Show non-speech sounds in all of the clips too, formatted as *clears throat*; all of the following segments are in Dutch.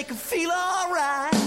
make 'em feel alright.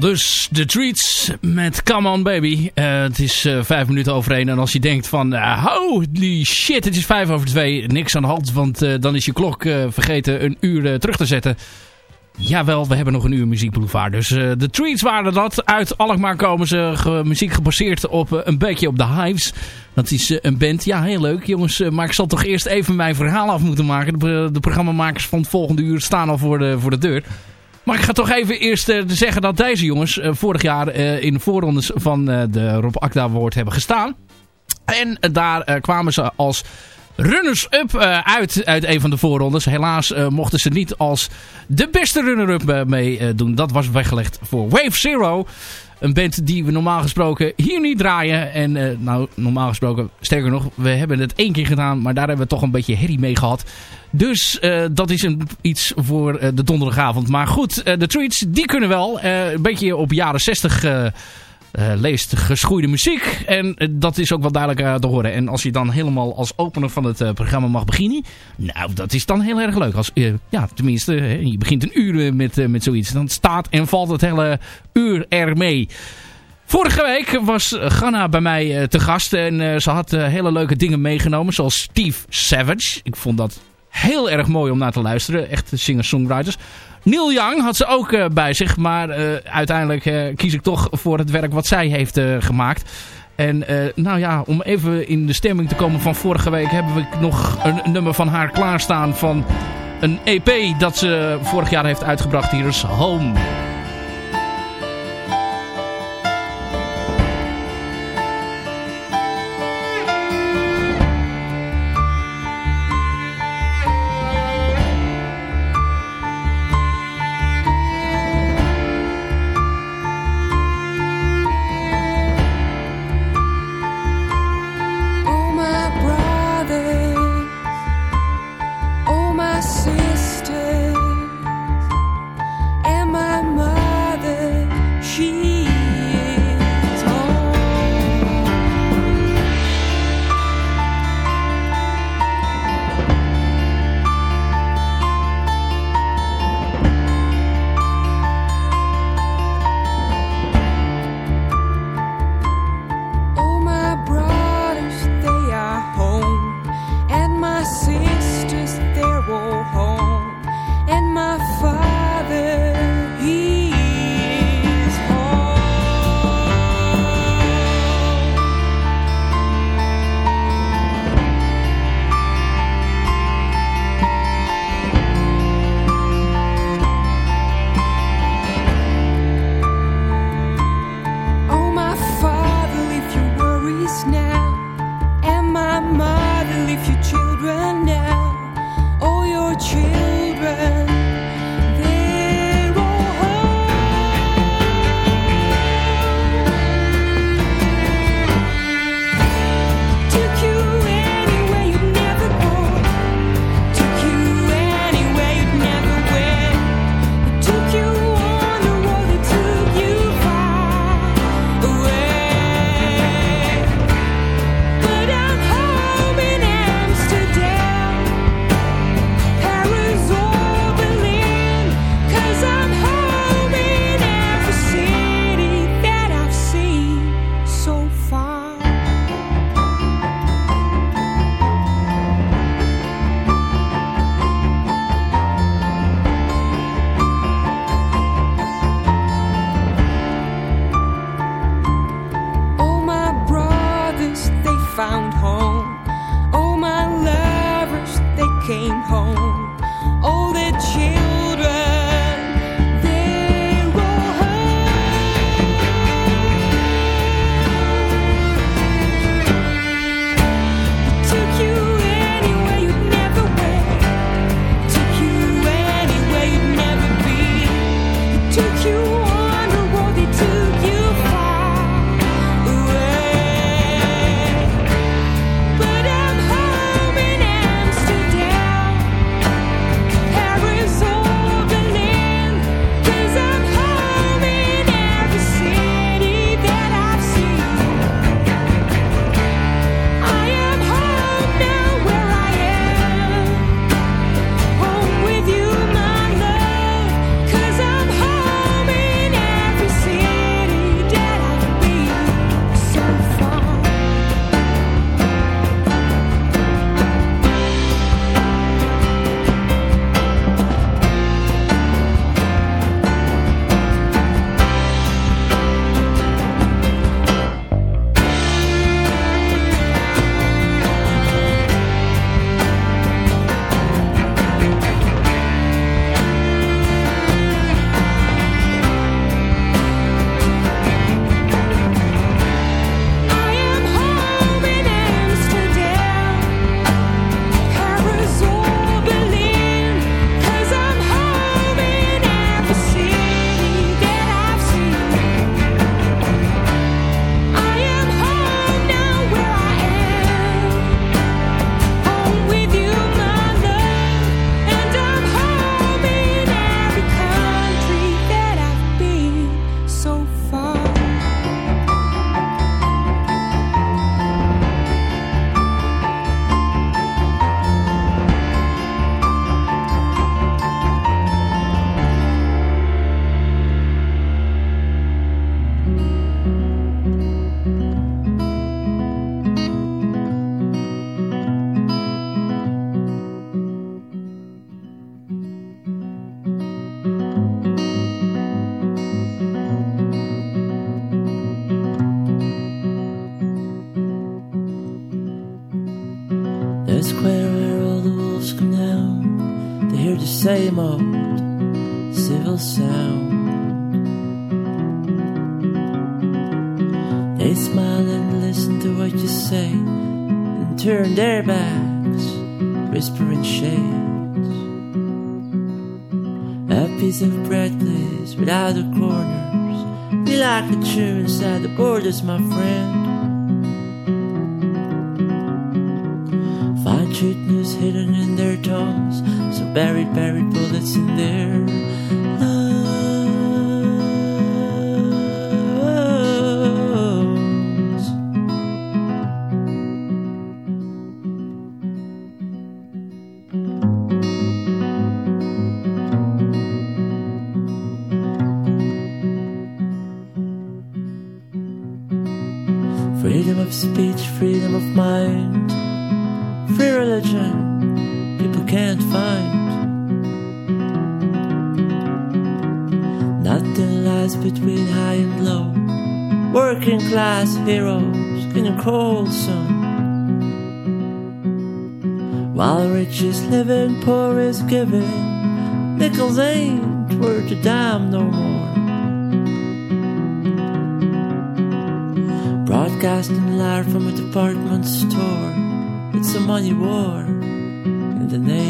Dus de treats met Come On Baby. Eh, het is uh, vijf minuten over één. En als je denkt van uh, holy shit, het is vijf over twee. Niks aan de hand, want dan is je klok vergeten een uur terug te zetten. Jawel, we hebben nog een uur muziekboulevard. Dus de treats waren dat. Uit Alkmaar komen ze muziek gebaseerd op een beetje op de Hives. Dat is een band. Ja, heel leuk jongens. maar ik zal toch eerst even mijn verhaal af moeten maken. De, de programmamakers van het volgende uur staan al voor de, voor de deur. Maar ik ga toch even eerst uh, zeggen dat deze jongens uh, vorig jaar uh, in de voorrondes van de Rob Akda Award hebben gestaan. En daar kwamen ze als runners-up uit, uit een van de voorrondes. Helaas mochten ze niet als de beste runner-up meedoen. dat was weggelegd voor Wave Zero. Een band die we normaal gesproken hier niet draaien. En uh, nou, normaal gesproken, sterker nog, we hebben het één keer gedaan. Maar daar hebben we toch een beetje herrie mee gehad. Dus uh, dat is een, iets voor uh, de donderdagavond. Maar goed, de treats, die kunnen wel. een beetje op jaren 60 uh, leest geschoeide muziek. En uh, dat is ook wel duidelijk uh, te horen. En als je dan helemaal als opener van het programma mag beginnen. Nou, dat is dan heel erg leuk. Als, ja, tenminste, je begint een uur met, met zoiets. Dan staat en valt het hele uur ermee. Vorige week was Ganna bij mij te gast. En ze had hele leuke dingen meegenomen. Zoals Steve Savage. Ik vond dat heel erg mooi om naar te luisteren. Echt singer-songwriters. Neil Young had ze ook uh, bij zich. Maar uh, uiteindelijk uh, kies ik toch voor het werk wat zij heeft gemaakt. En nou ja, om even in de stemming te komen van vorige week... hebben we nog een, een nummer van haar klaarstaan van een EP dat ze vorig jaar heeft uitgebracht. Hier is Home. Class heroes in a cold sun. While rich is living, poor is giving, nickels ain't worth a dime no more. Broadcasting live from a department store. It's a money war in the name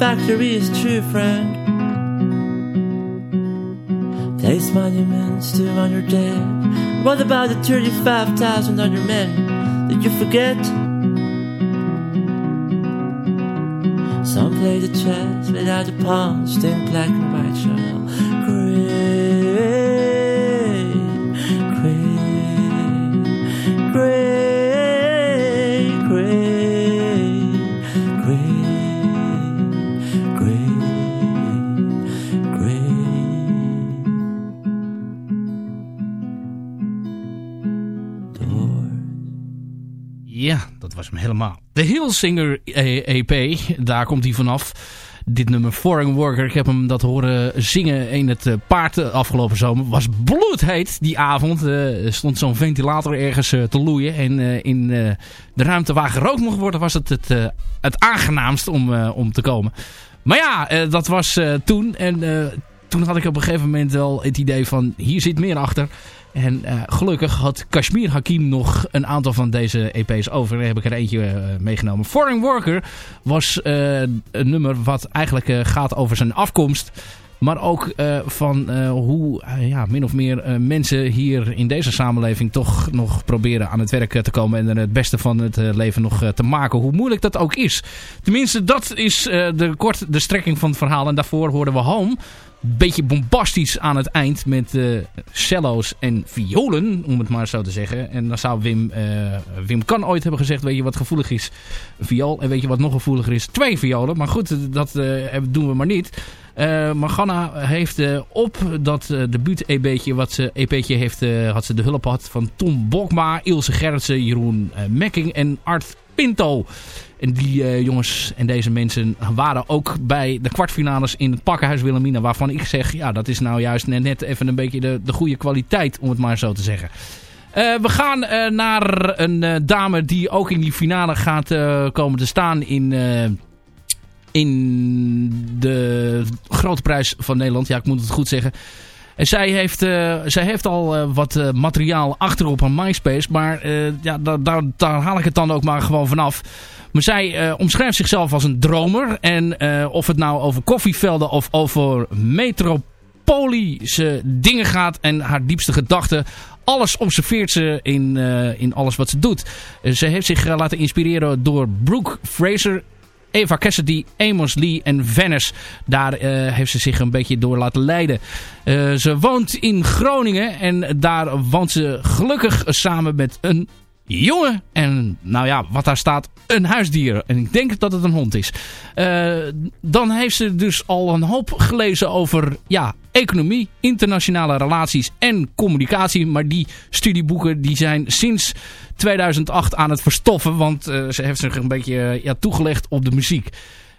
factory is true, friend. Place monuments to on your dead. What about the 35,000 on your men? Did you forget? Some play the chess without the pawns, think black and white shall was helemaal. De Hillsinger EP, daar komt hij vanaf. Dit nummer Foreign Worker, ik heb hem dat horen zingen in het eh, paard afgelopen zomer. Was bloedheet die avond. Eh, Er stond zo'n ventilator ergens eh, te loeien. En eh, in eh, de ruimte waar gerookt mocht worden was het het, eh, het aangenaamst om, eh, om te komen. Maar ja, eh, dat was eh, toen. En eh, toen had ik op een gegeven moment wel het idee van hier zit meer achter. En eh, gelukkig had Kashmir Hakim nog een aantal van deze EP's over. Daar heb ik er eentje eh, meegenomen. Foreign Worker was eh, een nummer wat eigenlijk gaat over zijn afkomst. Maar ook van hoe ja, min of meer mensen hier in deze samenleving toch nog proberen aan het werk te komen. En er het beste van het leven nog te maken. Hoe moeilijk dat ook is. Tenminste, dat is de, kort de strekking van het verhaal. En daarvoor hoorden we Home beetje bombastisch aan het eind met eh, cello's en violen, om het maar zo te zeggen. En dan zou Wim, eh, Wim kan ooit hebben gezegd, weet je wat gevoelig is? Een viool. En weet je wat nog gevoeliger is? Twee violen. Maar goed, dat eh, doen we maar niet. Ganna heeft op dat uh, debuut-EP'tje wat ze, EP'tje heeft, had ze de hulp had van Tom Bokma, Ilse Gerritsen, Jeroen Mekking en Art Pinto. En die eh, jongens en deze mensen waren ook bij de kwartfinales in het Pakkenhuis Wilhelmina. Waarvan ik zeg, ja dat is nou juist net, net even een beetje de, de goede kwaliteit om het maar zo te zeggen. Eh, we gaan eh, naar een dame die ook in die finale gaat komen te staan in, in de Grote Prijs van Nederland. Ja, ik moet het goed zeggen. Zij heeft, eh, zij heeft al eh, wat eh, materiaal achter op haar MySpace. Maar ja, daar, daar, haal ik het dan ook maar gewoon vanaf. Maar zij omschrijft zichzelf als een dromer. En of het nou over koffievelden of over metropolische dingen gaat. En haar diepste gedachten. Alles observeert ze in, in alles wat ze doet. Ze heeft zich laten inspireren door Brooke Fraser... Eva Cassidy, Amos Lee en Venice. Daar eh, heeft ze zich een beetje door laten leiden. Eh, ze woont in Groningen en daar woont ze gelukkig samen met een jongen. En nou ja, wat daar staat, een huisdier. En ik denk dat het een hond is. Eh, dan heeft ze dus al een hoop gelezen over ja, economie, internationale relaties en communicatie. Maar die studieboeken die zijn sinds 2008 aan het verstoffen. Want eh, ze heeft zich een beetje eh, ja, toegelegd op de muziek.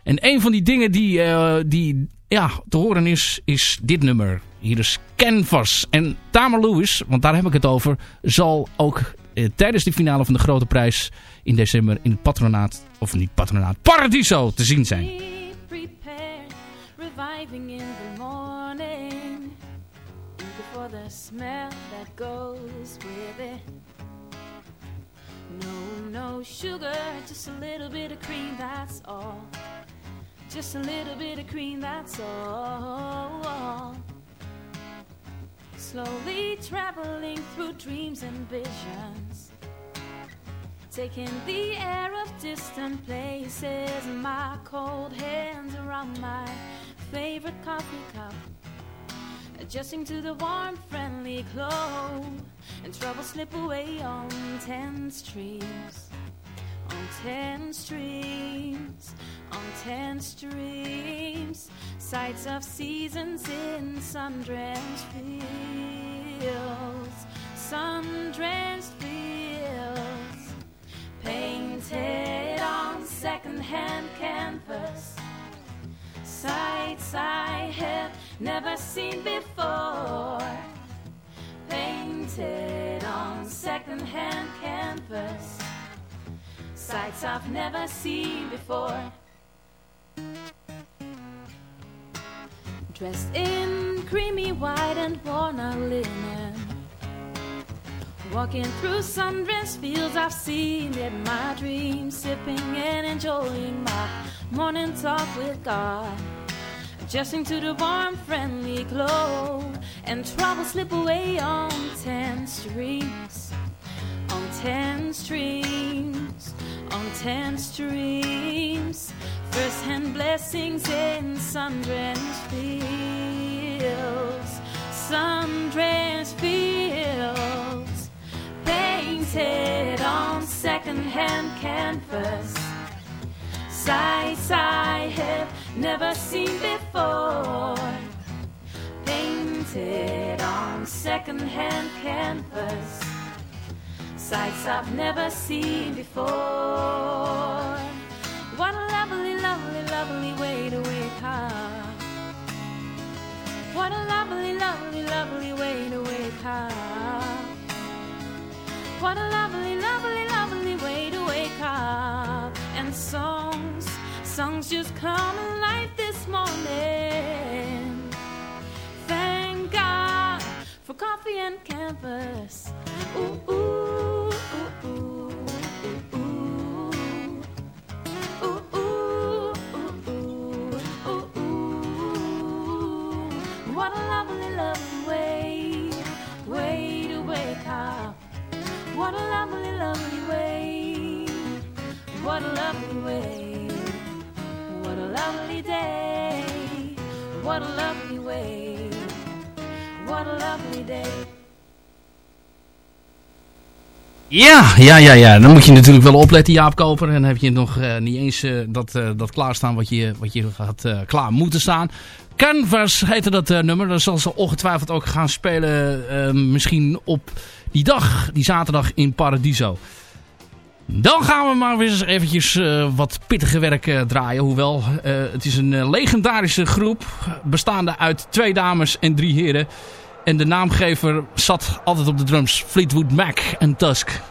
En een van die dingen die, eh, die ja, te horen is, is dit nummer. Hier is Canvas. En Tamer Lewis, want daar heb ik het over, zal ook tijdens de finale van de Grote Prijs in december in het patronaat, of niet patronaat, Paradiso te zien zijn. The smell that goes with it. No, no sugar, just a little bit of cream, that's all. Just a little bit of cream, that's all. Slowly traveling through dreams and visions. Taking the air of distant places, my cold hands around my favorite coffee cup. Adjusting to the warm, friendly glow, and trouble slip away on ten streams, on ten streams, on ten streams. Sights of seasons in sun-drenched fields, sun-drenched fields. Painted on second-hand canvas. Sights I have never seen before. Painted on second-hand canvas. Sights I've never seen before. Dressed in creamy white and worn out linen. Walking through sun-drenched fields, I've seen it in my dreams, sipping and enjoying my morning talk with God. Adjusting to the warm, friendly glow, and trouble slip away on ten streams, on ten streams, on ten streams. First-hand blessings in sun-drenched fields, sun-drenched fields painted on second-hand canvas. Sights I have never seen before. Painted on second-hand canvas. Sights I've never seen before. What a lovely, lovely, lovely way to wake up. What a lovely, What a lovely, lovely, lovely way to wake up. And songs, songs just come alive this morning. Thank God for coffee and ooh, ooh, ooh, What lovely way. What a lovely day. What a lovely way. What a lovely day. Ja, ja, ja, ja. Dan moet je natuurlijk wel opletten, Jaap Koper. En dan heb je nog eh, niet eens eh, dat, eh, dat klaarstaan wat je, wat je eh, klaar moeten staan. Canvas heette dat nummer. Dat zal ze ongetwijfeld ook gaan spelen. misschien op die dag, die zaterdag in Paradiso. Dan gaan we maar weer eens eventjes eh, wat pittige werk eh, draaien. Hoewel, eh, het is een legendarische groep. Bestaande uit twee dames en drie heren. En de naamgever zat altijd op de drums. Fleetwood Mac en Tusk.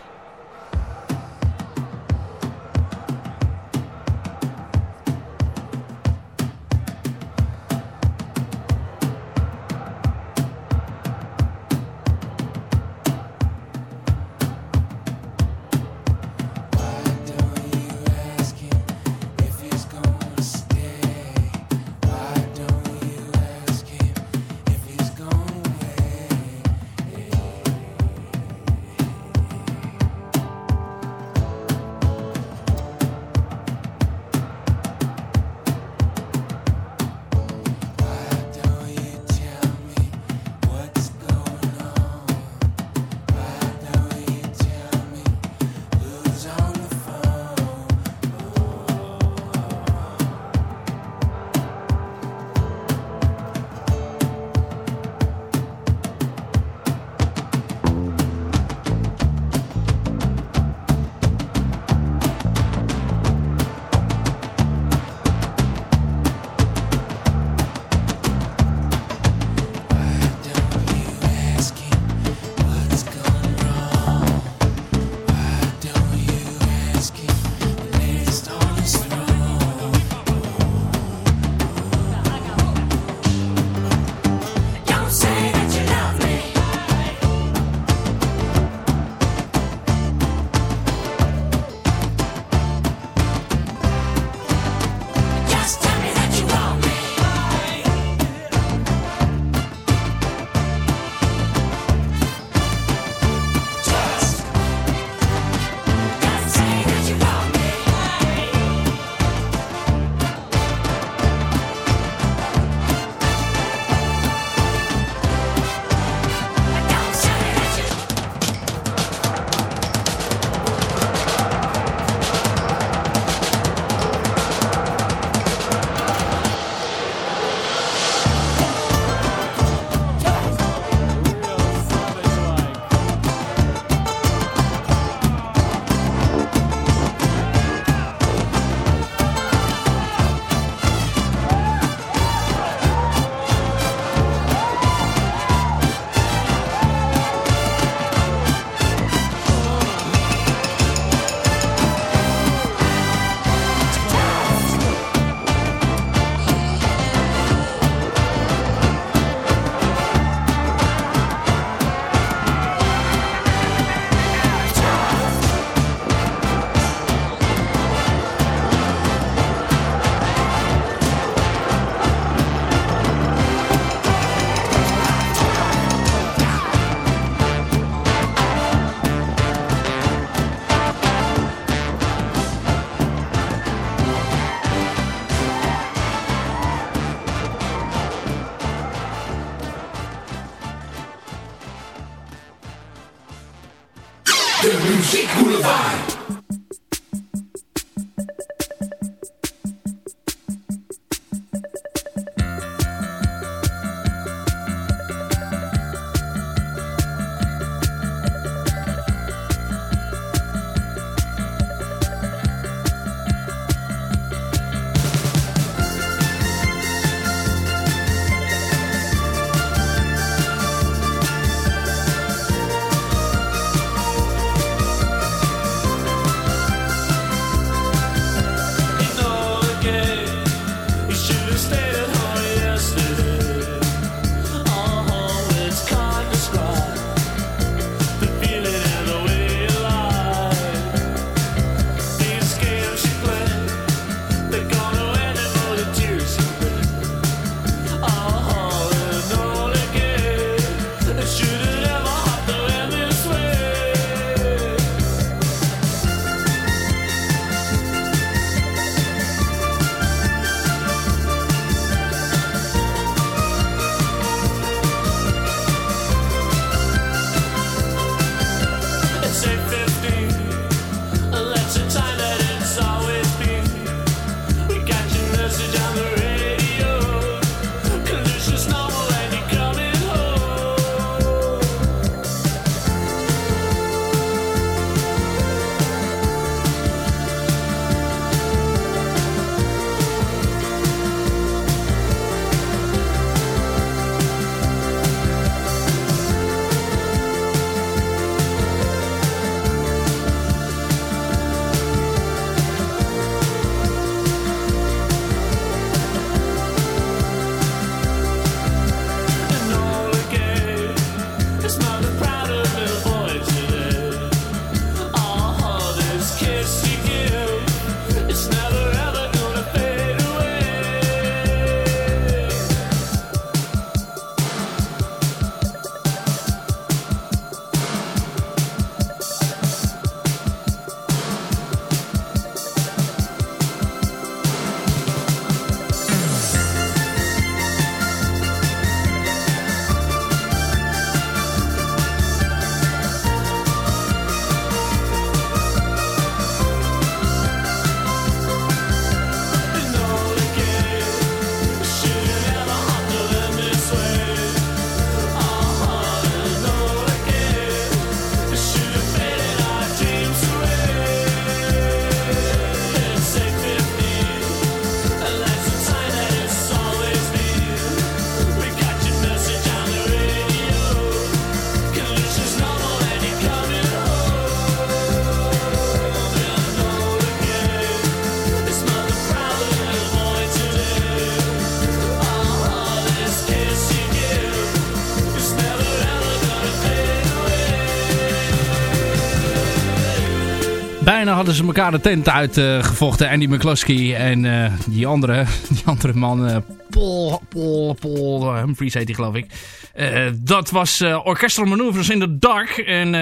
Hadden ze elkaar de tent uitgevochten. Andy McCluskey en eh, die, andere, *laughs* die andere man, eh, Paul, Paul, Paul Humphries heet hij geloof ik. Eh, dat was Orchestral Maneuvers in the Dark. En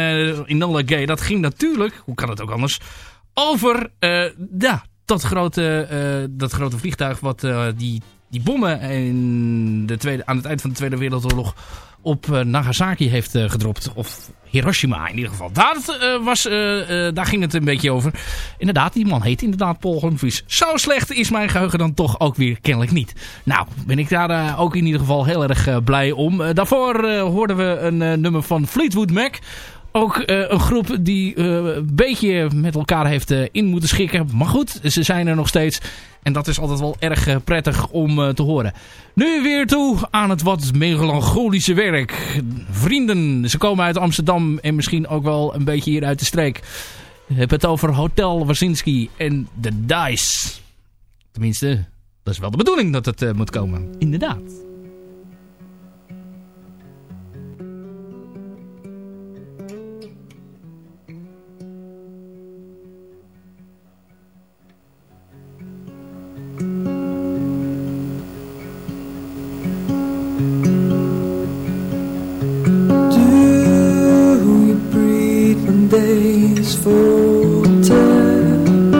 in Nola Gay, dat ging natuurlijk, hoe kan het ook anders, over ja, dat, grote, dat grote vliegtuig wat die, die bommen in de tweede, aan het eind van de Tweede Wereldoorlog op Nagasaki heeft gedropt. Of Hiroshima in ieder geval. Daar, uh, was, daar ging het een beetje over. Inderdaad, die man heet inderdaad Paul Humphries. Zo slecht is mijn geheugen dan toch ook weer kennelijk niet. Nou, ben ik daar ook in ieder geval heel erg blij om. daarvoor hoorden we een nummer van Fleetwood Mac. Ook een groep die een beetje met elkaar heeft in moeten schikken. Maar goed, ze zijn er nog steeds. En dat is altijd wel erg prettig om te horen. Nu weer toe aan het wat melancholische werk. Vrienden, ze komen uit Amsterdam en misschien ook wel een beetje hier uit de streek. Ik heb het over Hotel Wazinski en The Dice. Tenminste, dat is wel de bedoeling dat het uh, moet komen. Inderdaad. Days full time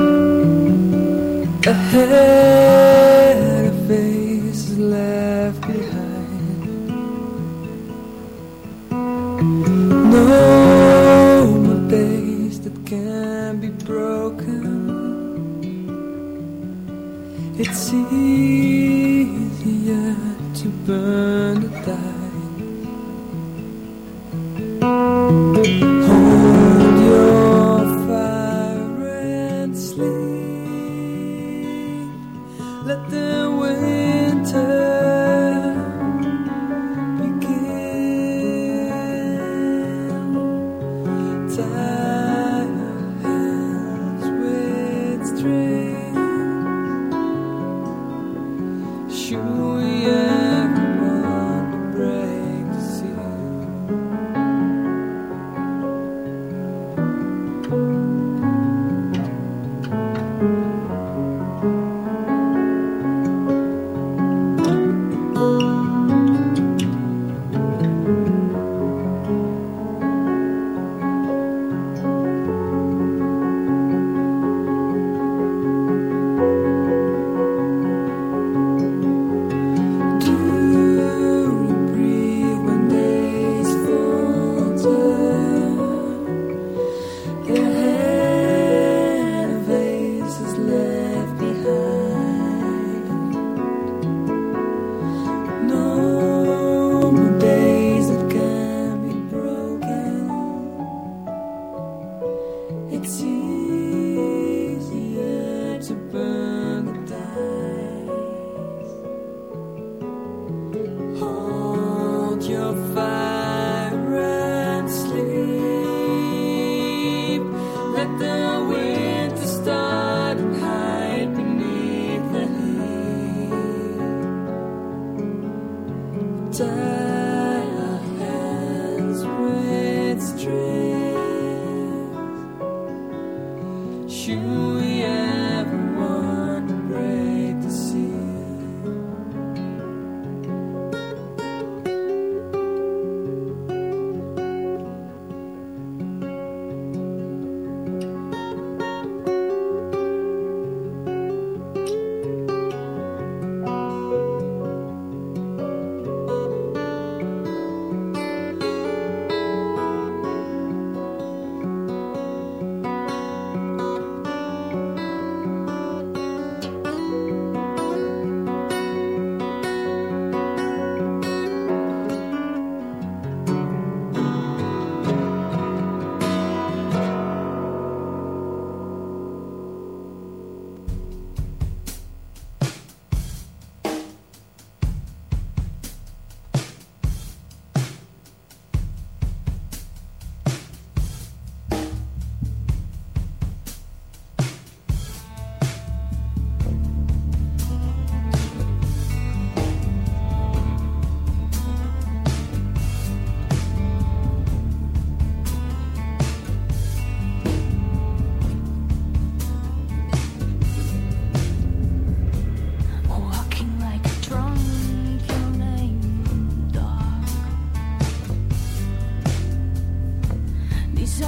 ahead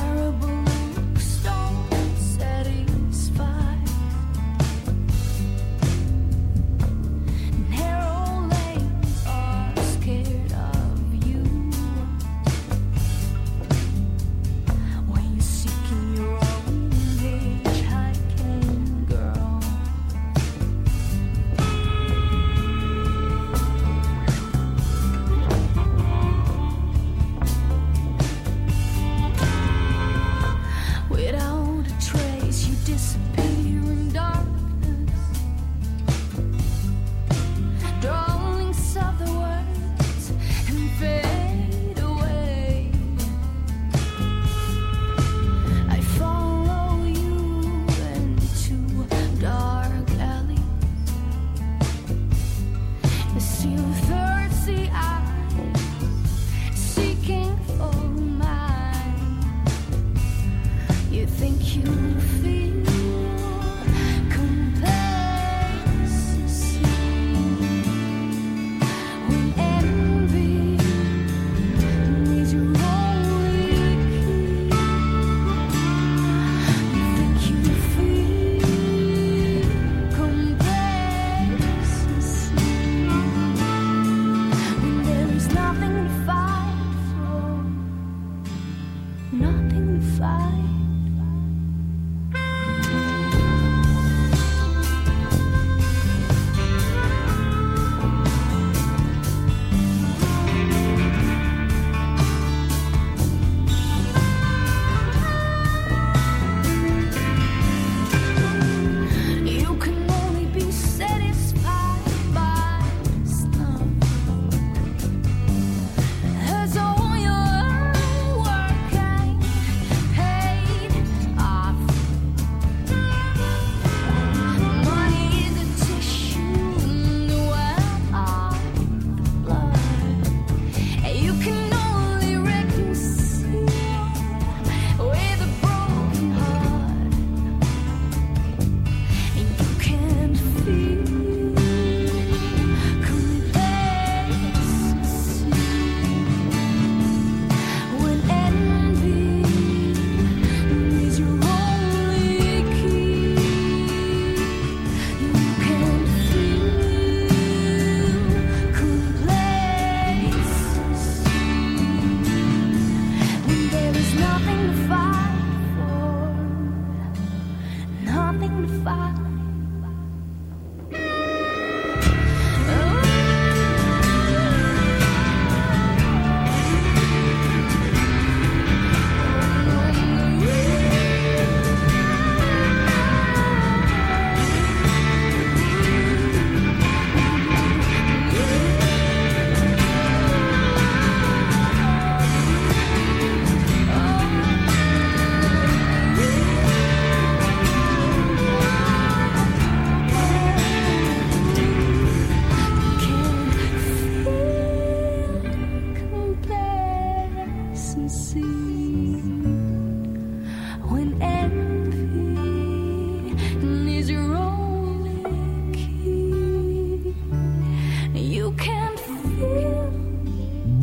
terrible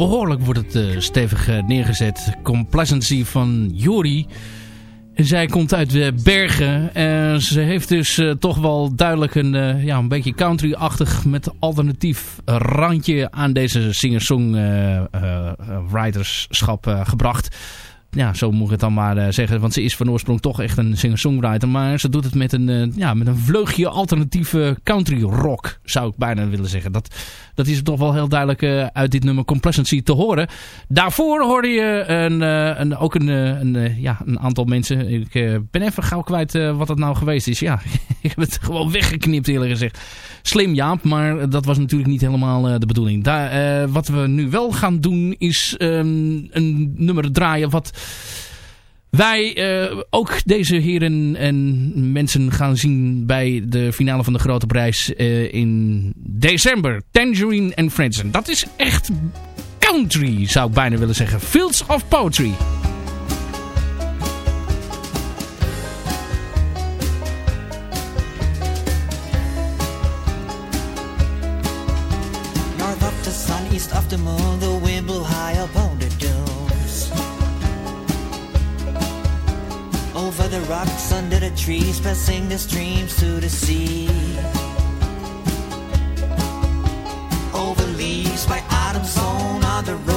behoorlijk wordt het eh, stevig eh, neergezet. Complacency van Jori. Zij komt uit de bergen. En ze heeft dus eh, toch wel duidelijk een, eh, ja, een beetje country-achtig met alternatief randje aan deze singer-song-writerschap gebracht. Ja, zo moet ik het dan maar eh, zeggen. Want ze is van oorsprong toch echt een singer-songwriter. Maar ze doet het met een, eh, ja, met een vleugje alternatieve country rock. Zou ik bijna willen zeggen. Dat, dat is toch wel heel duidelijk eh, uit dit nummer Complacency te horen. Daarvoor hoorde je een, eh, een, ook een, eh, een, ja, een aantal mensen. Ik ben even gauw kwijt wat het nou geweest is. Ja, *laughs* ik heb het gewoon weggeknipt eerlijk gezegd. Slim Jaap, maar dat was natuurlijk niet helemaal de bedoeling. Wat we nu wel gaan doen is ehm, een nummer draaien wat wij eh, ook deze heren en mensen gaan zien bij de finale van de Grote Prijs eh, in december. Tangerine and Friends. En dat is echt country, zou ik bijna willen zeggen. Fields of Poetry. North of the sun, east of the moon, the rocks, under the trees, passing the streams to the sea. Over leaves by autumn's zone, on the road,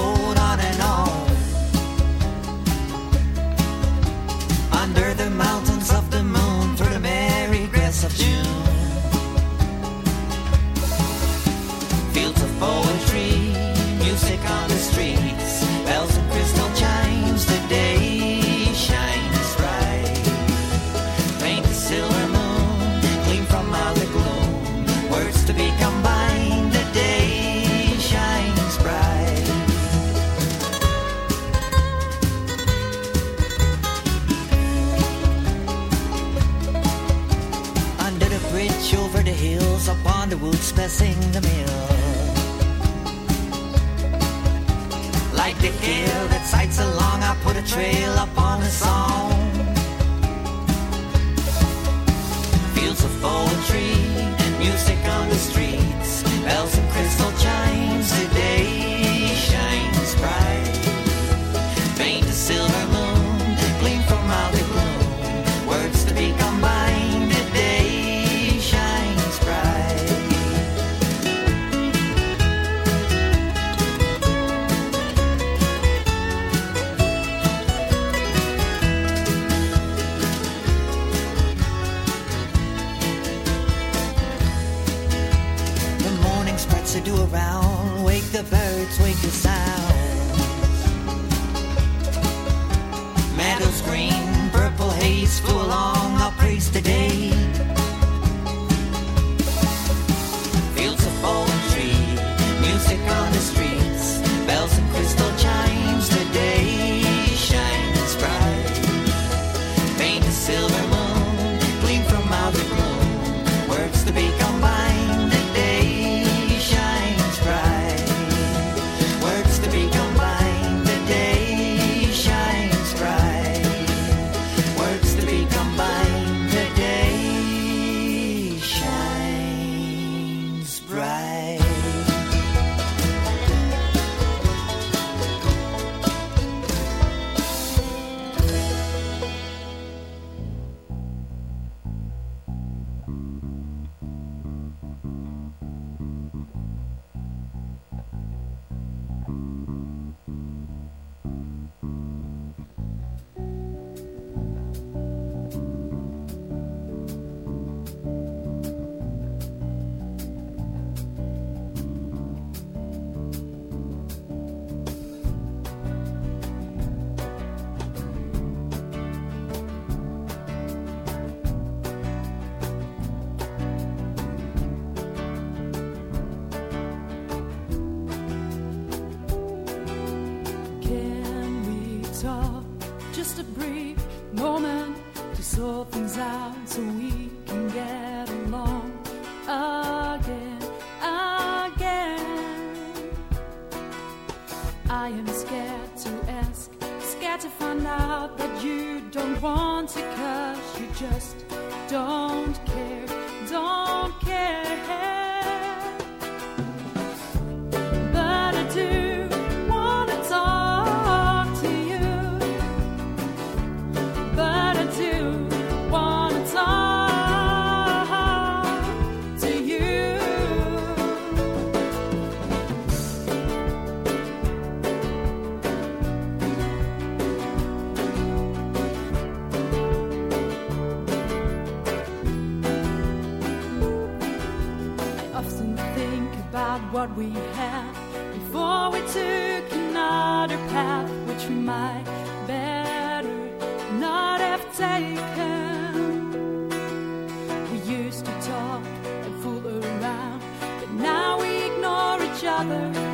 each other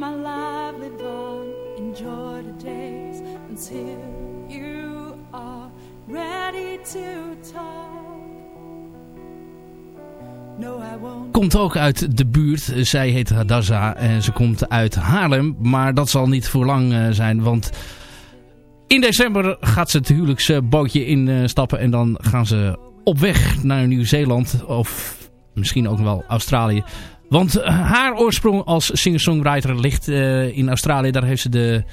my enjoy the days until you are ready to talk. Komt ook uit de buurt. Zij heet Hadassa en ze komt uit Haarlem. Maar dat zal niet voor lang eh, zijn, want... In december gaat ze het huwelijksbootje instappen en dan gaan ze op weg naar Nieuw-Zeeland of misschien ook wel Australië. Want eh, haar oorsprong als singer-songwriter ligt eh, in Australië. Daar heeft ze de,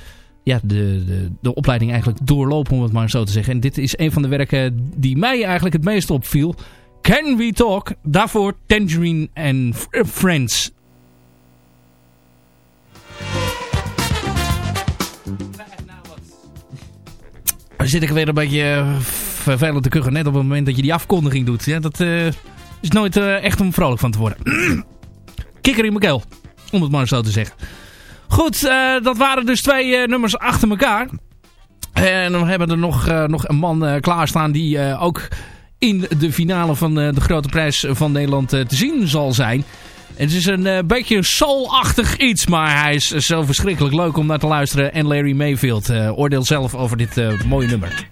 ja, de, de, de opleiding eigenlijk doorlopen, om het maar zo te zeggen. En dit is een van de werken die mij eigenlijk het meest opviel. Can We Talk? Daarvoor Tangerine and Friends. Dan zit ik weer een beetje eh, vervelend te kuchen. Net op het moment dat je die afkondiging doet. Ja, dat eh, is nooit eh, echt om vrolijk van te worden. *clears throat* Kikker in mijn keel. Om het maar zo te zeggen. Goed, eh, dat waren dus twee eh, nummers achter elkaar. En we hebben er nog, nog een man klaarstaan die ook in de finale van de grote prijs van Nederland te zien zal zijn. Het is een beetje een soul-achtig iets, maar hij is zo verschrikkelijk leuk om naar te luisteren. En Larry Mayfield oordeelt zelf over dit mooie nummer.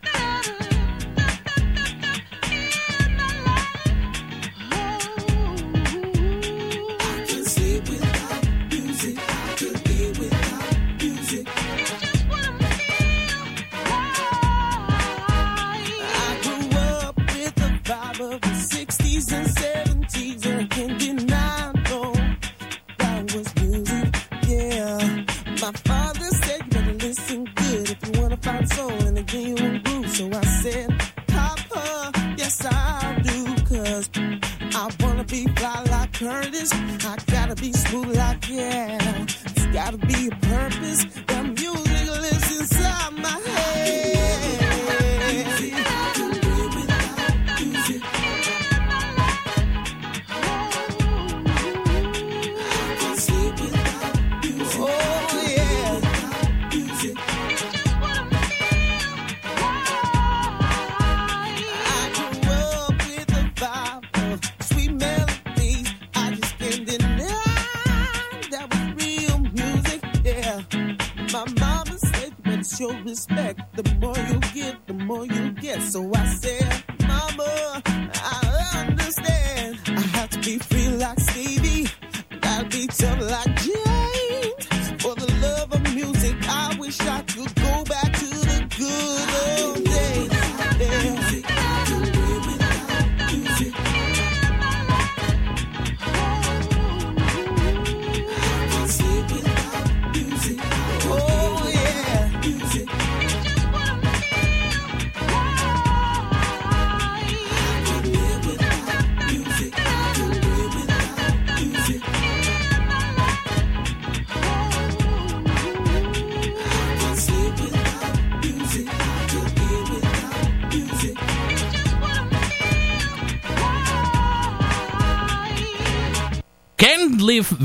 So I said, Papa, yes I do, cause I wanna be fly like Curtis. I gotta be smooth like yeah. It's gotta be a purpose.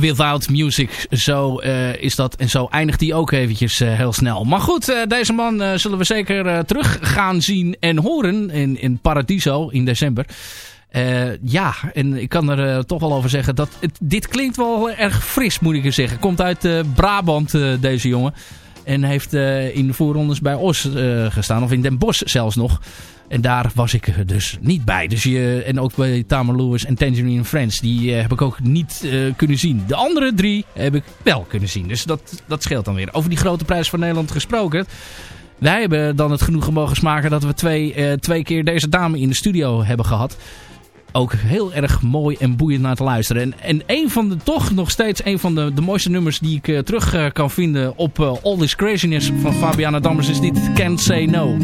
Without music. Zo eh, is dat. En zo eindigt hij ook eventjes eh, heel snel. Maar goed, eh, deze man zullen we zeker terug gaan zien en horen in, in Paradiso in december. Ja, en ik kan er toch wel over zeggen dat dit klinkt wel erg fris, moet ik er zeggen. Komt uit Brabant, deze jongen. En heeft eh, in de voorrondes bij Os eh, gestaan, of in Den Bosch zelfs nog. En daar was ik dus niet bij. Dus je, en ook bij Tamer Lewis en Tangerine Friends. Die eh, heb ik ook niet kunnen zien. De andere drie heb ik wel kunnen zien. Dus dat, dat scheelt dan weer. Over die grote prijs van Nederland gesproken. Wij hebben dan het genoegen mogen smaken dat we twee, twee keer deze dame in de studio hebben gehad. Ook heel erg mooi en boeiend naar te luisteren. En, en een van de, toch nog steeds een van de, de mooiste nummers die ik eh, terug eh, kan vinden op eh, All This Craziness van Fabiana Dammers is dit Can't Say No.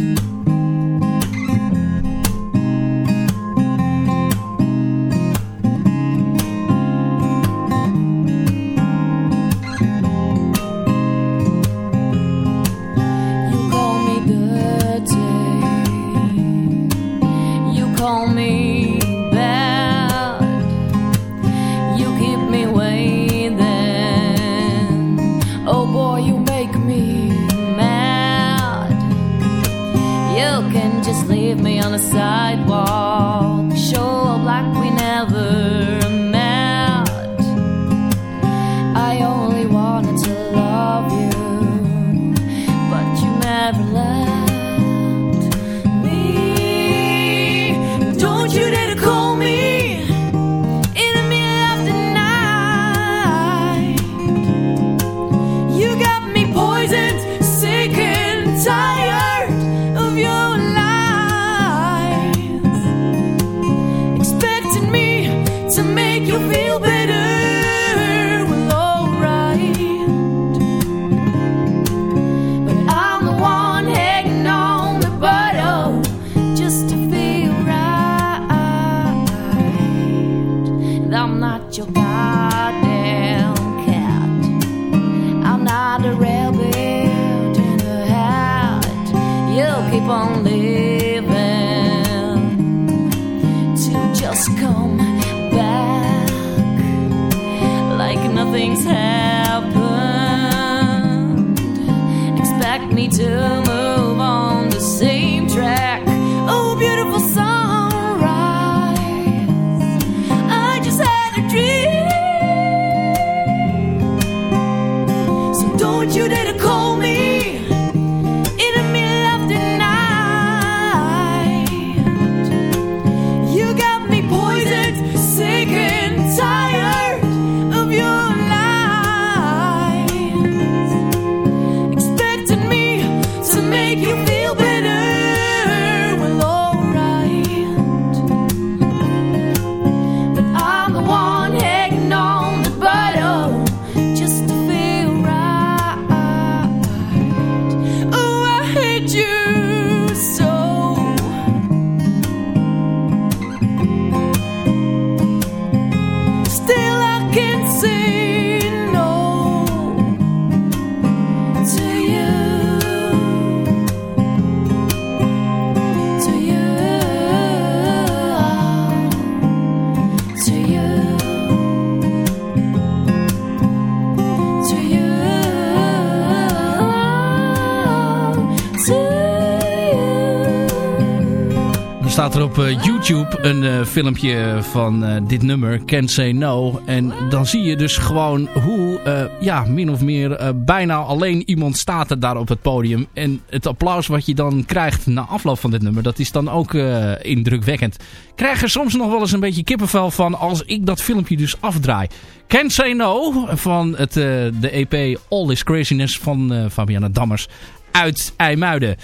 Eh, filmpje van eh, dit nummer, Can't Say No. En dan zie je dus gewoon hoe, eh, ja, min of meer bijna alleen iemand staat er daar op het podium. En het applaus wat je dan krijgt na afloop van dit nummer, dat is dan ook indrukwekkend. Krijg er soms nog wel eens een beetje kippenvel van als ik dat filmpje dus afdraai. Can't Say No van het, de EP All This Craziness van Fabiana Dammers uit IJmuiden.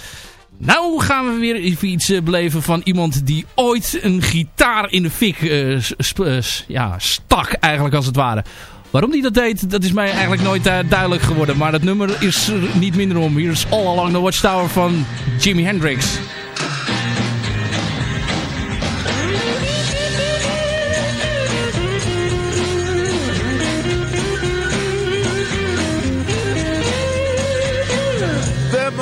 Nou gaan we weer even iets eh, beleven van iemand die ooit een gitaar in de fik eh, eh, ja, stak eigenlijk als het ware. Waarom hij dat deed, dat is mij eigenlijk nooit duidelijk geworden. Maar dat nummer is er niet minder om. Hier is All Along the Watchtower van Jimi Hendrix.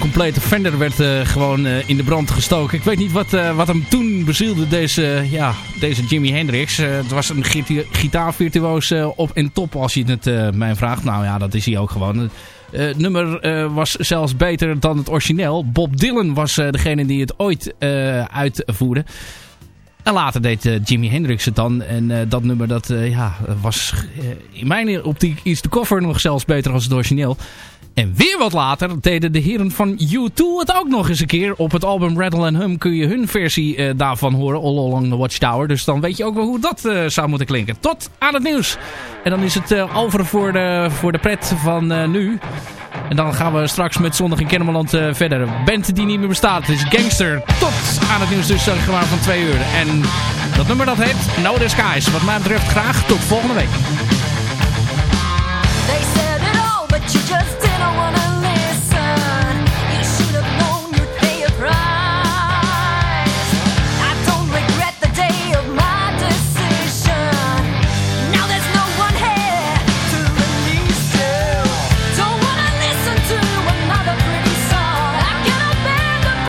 complete Fender werd eh, gewoon eh, in de brand gestoken. Ik weet niet wat, eh, wat hem toen bezielde, deze, ja, deze Jimi Hendrix. Het was een gita gitaarvirtuoos eh, op en top als je het mij vraagt. Nou ja, dat is hij ook gewoon. Het nummer was zelfs beter dan het origineel. Bob Dylan was degene die het ooit uitvoerde. En later deed eh, Jimi Hendrix het dan. En dat nummer dat, ja, was in mijn optiek is de cover nog zelfs beter dan het origineel. En weer wat later deden de heren van U2 het ook nog eens een keer. Op het album Rattle and Hum kun je hun versie eh, daarvan horen. All Along the Watchtower. Dus dan weet je ook wel hoe dat eh, zou moeten klinken. Tot aan het nieuws. En dan is het eh, over voor de, voor de pret van nu. En dan gaan we straks met Zondag in Kennemerland verder. Band die niet meer bestaat. Het is Gangster. Tot aan het nieuws dus zeg van twee uur. En dat nummer dat heet No Disguise. Wat mij betreft graag tot volgende week.